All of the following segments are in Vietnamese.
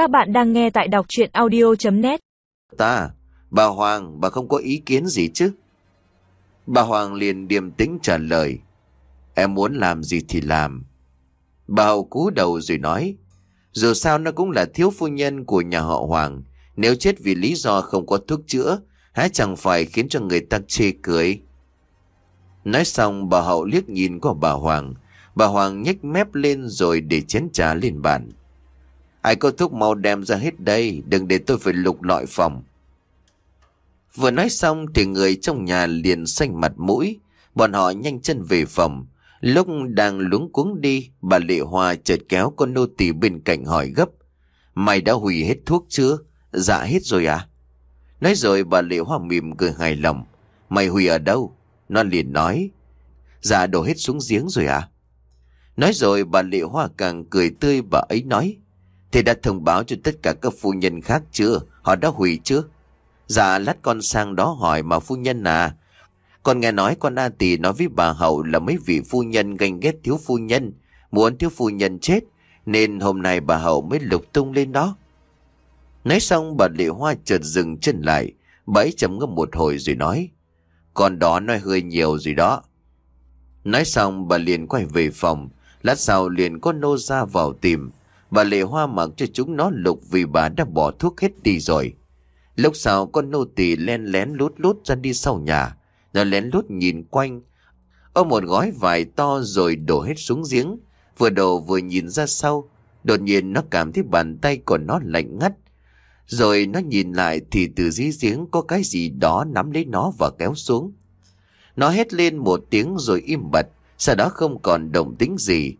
Các bạn đang nghe tại đọc chuyện audio.net Ta, bà Hoàng, bà không có ý kiến gì chứ? Bà Hoàng liền điềm tĩnh trả lời. Em muốn làm gì thì làm. Bà Hậu cú đầu rồi nói. Dù sao nó cũng là thiếu phu nhân của nhà họ Hoàng. Nếu chết vì lý do không có thuốc chữa, há chẳng phải khiến cho người ta chê cười. Nói xong bà Hậu liếc nhìn qua bà Hoàng. Bà Hoàng nhếch mép lên rồi để chén trà lên bàn. Ai có thuốc mau đem ra hết đây, đừng để tôi phải lục lọi phòng. Vừa nói xong thì người trong nhà liền xanh mặt mũi, bọn họ nhanh chân về phòng. Lúc đang luống cuống đi, bà Lệ Hoa chợt kéo con nô tỳ bên cạnh hỏi gấp. Mày đã hủy hết thuốc chưa? Dạ hết rồi à? Nói rồi bà Lệ Hoa mỉm cười hài lòng. Mày hủy ở đâu? Nó liền nói. Dạ đổ hết xuống giếng rồi à? Nói rồi bà Lệ Hoa càng cười tươi bà ấy nói. Thế đã thông báo cho tất cả các phu nhân khác chưa? Họ đã hủy chưa? Dạ lát con sang đó hỏi mà phu nhân à. Con nghe nói con A Tỳ nói với bà Hậu là mấy vị phu nhân ganh ghét thiếu phu nhân. Muốn thiếu phu nhân chết. Nên hôm nay bà Hậu mới lục tung lên đó. Nói xong, bà Lệ Hoa chợt dừng chân lại. Bà ấy chấm ngâm một hồi rồi nói. Con đó nói hơi nhiều rồi đó. Nói xong, bà liền quay về phòng. Lát sau liền có nô ra vào tìm. Bà Lệ Hoa mặc cho chúng nó lục vì bà đã bỏ thuốc hết đi rồi. Lúc sau, con nô tỳ len lén lút lút ra đi sau nhà. Nó lén lút nhìn quanh. Ôm một gói vải to rồi đổ hết xuống giếng. Vừa đổ vừa nhìn ra sau. Đột nhiên, nó cảm thấy bàn tay của nó lạnh ngắt. Rồi nó nhìn lại thì từ dưới giếng có cái gì đó nắm lấy nó và kéo xuống. Nó hét lên một tiếng rồi im bặt. Sau đó không còn động tính gì.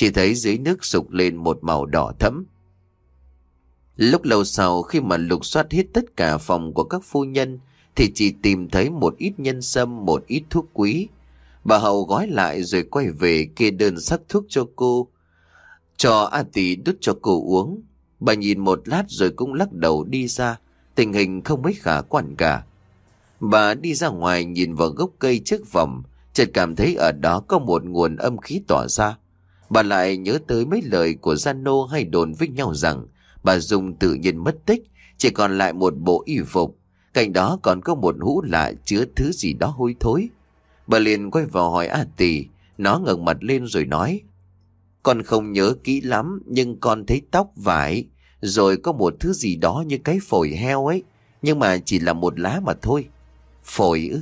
Chỉ thấy dưới nước sục lên một màu đỏ thẫm. Lúc lâu sau khi mà lục soát hết tất cả phòng của các phu nhân thì chỉ tìm thấy một ít nhân sâm, một ít thuốc quý. Bà Hậu gói lại rồi quay về kê đơn sắc thuốc cho cô. Cho A Tỷ đút cho cô uống. Bà nhìn một lát rồi cũng lắc đầu đi ra. Tình hình không mấy khả quản cả. Bà đi ra ngoài nhìn vào gốc cây trước phòng. Chợt cảm thấy ở đó có một nguồn âm khí tỏa ra. Bà lại nhớ tới mấy lời của Gian Nô hay đồn với nhau rằng bà Dung tự nhiên mất tích, chỉ còn lại một bộ y phục. Cạnh đó còn có một hũ lạ chứa thứ gì đó hôi thối. Bà liền quay vào hỏi A Tỷ, nó ngẩng mặt lên rồi nói. Con không nhớ kỹ lắm, nhưng con thấy tóc vải, rồi có một thứ gì đó như cái phổi heo ấy, nhưng mà chỉ là một lá mà thôi. Phổi ư?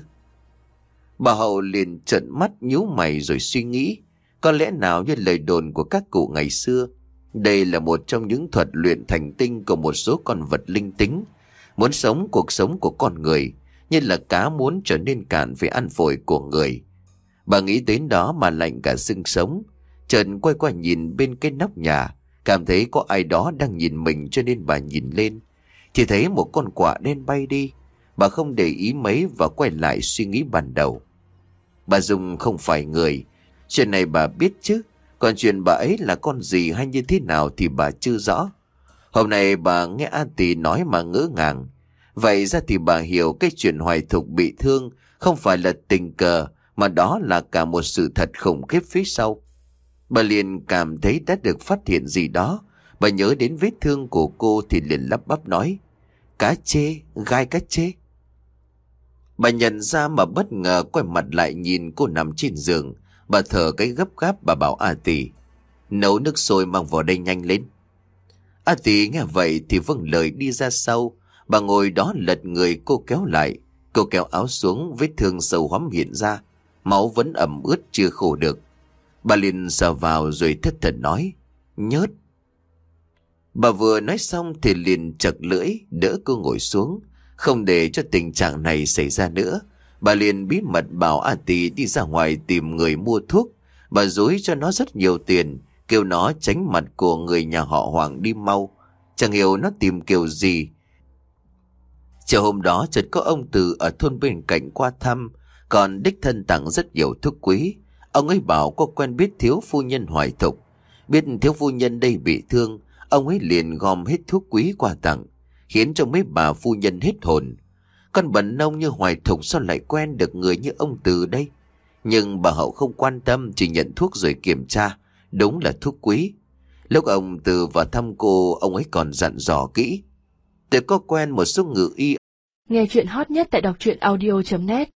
Bà Hậu liền trợn mắt nhíu mày rồi suy nghĩ. Có lẽ nào như lời đồn của các cụ ngày xưa, đây là một trong những thuật luyện thành tinh của một số con vật linh tính, muốn sống cuộc sống của con người, như là cá muốn trở nên cạn về ăn phổi của người. Bà nghĩ đến đó mà lạnh cả xương sống, Trần quay qua nhìn bên cái nóc nhà, cảm thấy có ai đó đang nhìn mình cho nên bà nhìn lên. Chỉ thấy một con quạ đen bay đi, bà không để ý mấy và quay lại suy nghĩ ban đầu. Bà Dung không phải người, chuyện này bà biết chứ, còn chuyện bà ấy là con gì hay như thế nào thì bà chưa rõ. Hôm nay bà nghe An tì nói mà ngỡ ngàng. Vậy ra thì bà hiểu cái chuyện hoài thục bị thương không phải là tình cờ mà đó là cả một sự thật khủng khiếp phía sau. Bà liền cảm thấy đã được phát hiện gì đó. Bà nhớ đến vết thương của cô thì liền lắp bắp nói. Cá chê, gai cá chê. Bà nhận ra mà bất ngờ quay mặt lại nhìn cô nằm trên giường. Bà thở cái gấp gáp bà bảo A Tỷ. Nấu nước sôi mang vào đây nhanh lên. A Tỷ nghe vậy thì vâng lời đi ra sau. Bà ngồi đó lật người cô kéo lại. Cô kéo áo xuống vết thương sâu hóm hiện ra. Máu vẫn ẩm ướt chưa khổ được. Bà liền sờ vào rồi thất thần nói. Nhớt. Bà vừa nói xong thì liền chật lưỡi, đỡ cô ngồi xuống. Không để cho tình trạng này xảy ra nữa. Bà liền bí mật bảo A Tì đi ra ngoài tìm người mua thuốc. Bà dối cho nó rất nhiều tiền, kêu nó tránh mặt của người nhà họ Hoàng đi mau. Chẳng hiểu nó tìm kiểu gì. Chiều hôm đó chợt có ông Từ ở thôn bên cạnh qua thăm, còn đích thân tặng rất nhiều thuốc quý. Ông ấy bảo có quen biết thiếu phu nhân hoài thục. Biết thiếu phu nhân đây bị thương, ông ấy liền gom hết thuốc quý quà tặng, khiến cho mấy bà phu nhân hết hồn. Con bẩn nông như hoài thục sao lại quen được người như ông Từ đây? Nhưng bà Hậu không quan tâm, chỉ nhận thuốc rồi kiểm tra. Đúng là thuốc quý. Lúc ông từ vào thăm cô, ông ấy còn dặn dò kỹ. Tôi có quen một số ngự y. Nghe chuyện hot nhất tại đọc truyện audio.net